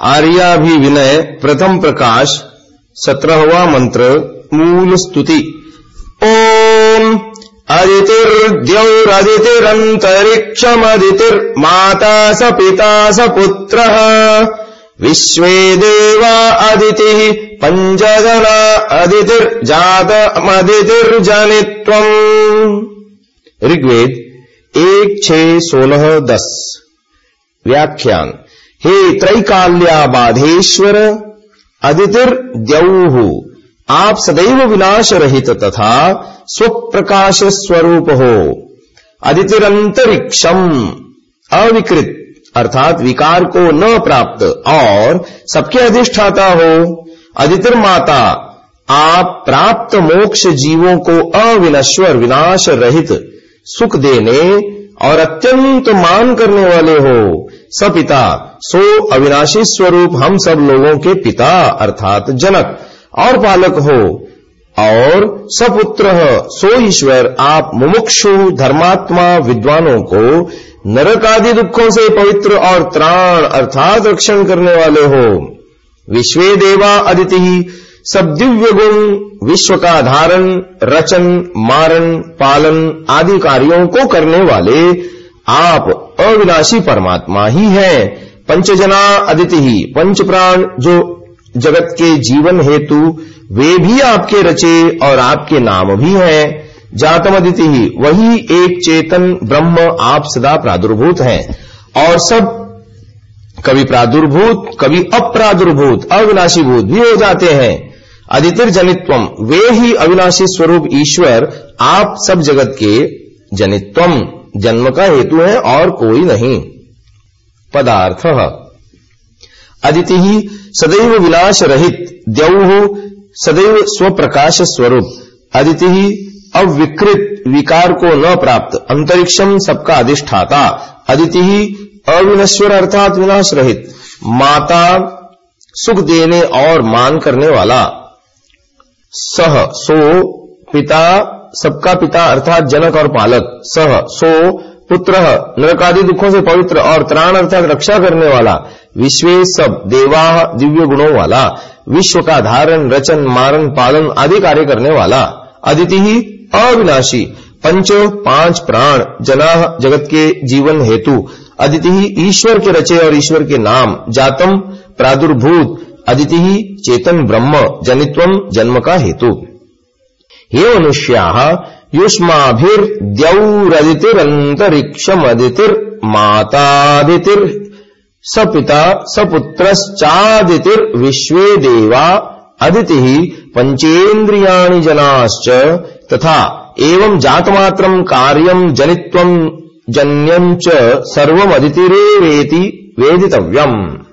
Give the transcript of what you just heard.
आर्याभिविनय प्रथम प्रकाश सत्रहवा मंत्र, मूल स्तुति। ओम अदितिर्द्यौरदितिरन्तरिक्षमदितिर्माता स पिता स पुत्रः। विश्वे देवा अदितिः, पञ्चजना अदितिर्जातमदितिर्जनित्वम्। ऋग्वेद, एक छ सोलह दस। व्याख्यान। हे त्रैकाल्या बाधेश्वर अदितिर द्यौह आप सदैव विनाश रहित तथा स्वप्रकाश स्वरूप हो अदितिरंतरिक्षम अविकृत, अर्थात विकार को न प्राप्त, और सबके अधिष्ठाता हो। अदितिर माता आप प्राप्त मोक्ष जीवों को अविनश्वर विनाश रहित सुख देने और अत्यंत मान करने वाले हो। सपिता सो अविनाशी स्वरूप हम सब लोगों के पिता, अर्थात जनक। और पालक हो, और सपुत्र सो ईश्वर, आप मुमुक्षु, धर्मात्मा, विद्वानों को नरक आदि दुखों से पवित्र और त्राण अर्थात रक्षण करने वाले हो। विश्व देवा अदिति सब दिव्य गुण, विश्व का धारण, रचन, मारण, पालन आदि कार्यों को करने वाले आप अविनाशी परमात्मा ही हैं। पंचजना अदिति ही पंच प्राण जो जगत के जीवन हेतु, वे भी आपके रचे और आपके नाम भी हैं। जातम अदिति ही, वही एक चेतन ब्रह्म आप सदा प्रादुर्भूत हैं। और सब कभी प्रादुर्भूत कभी अप्रादुर्भूत, अविनाशी भूत भी हो जाते हैं। अदितिर जनित्वम वे ही अविनाशी स्वरूप ईश्वर, आप सब जगत के जनित्वम। जन्म का हेतु है और कोई नहीं। पदार्थ। अदिति ही सदैव विनाश रहित द्यौ सदैव स्वप्रकाश स्वरूप अदिति ही अविकृत, विकार को न प्राप्त अंतरिक्षम सबका अधिष्ठाता। अदिति ही अविनश्वर अर्थात विनाश रहित माता सुख देने और मान करने वाला। सह सो, पिता सबका पिता अर्थात जनक और पालक, सह, सो, पुत्र, नरकादि दुखों से पवित्र और त्राण अर्थात रक्षा करने वाला, विश्व सब देवा दिव्य गुणों वाला, विश्व का धारण, रचन, मारण, पालन आदि कार्य करने वाला, अदिति ही अविनाशी, पंच, पाँच प्राण जना जगत के जीवन हेतु, अदिति ही ईश्वर के रचे और ईश्वर के नाम, जातम, प्रादुर्भूत, अदिति ही चेतन ब्रह्म, जनित्वम, जन्म का हेतु। हे मनुष्या युष्माभिर्द्यौरदितिरन्तरिक्षमदितिर्मातादितिर् सपिता सपुत्रश्चादितिर्विश्वे देवा, अदितिः पञ्चेन्द्रियाणि जनाश्च, तथा एवं जातमात्रम् कार्यम् जनित्वम् जन्यम् च सर्वमदितिरेवेति वेदितव्यम्।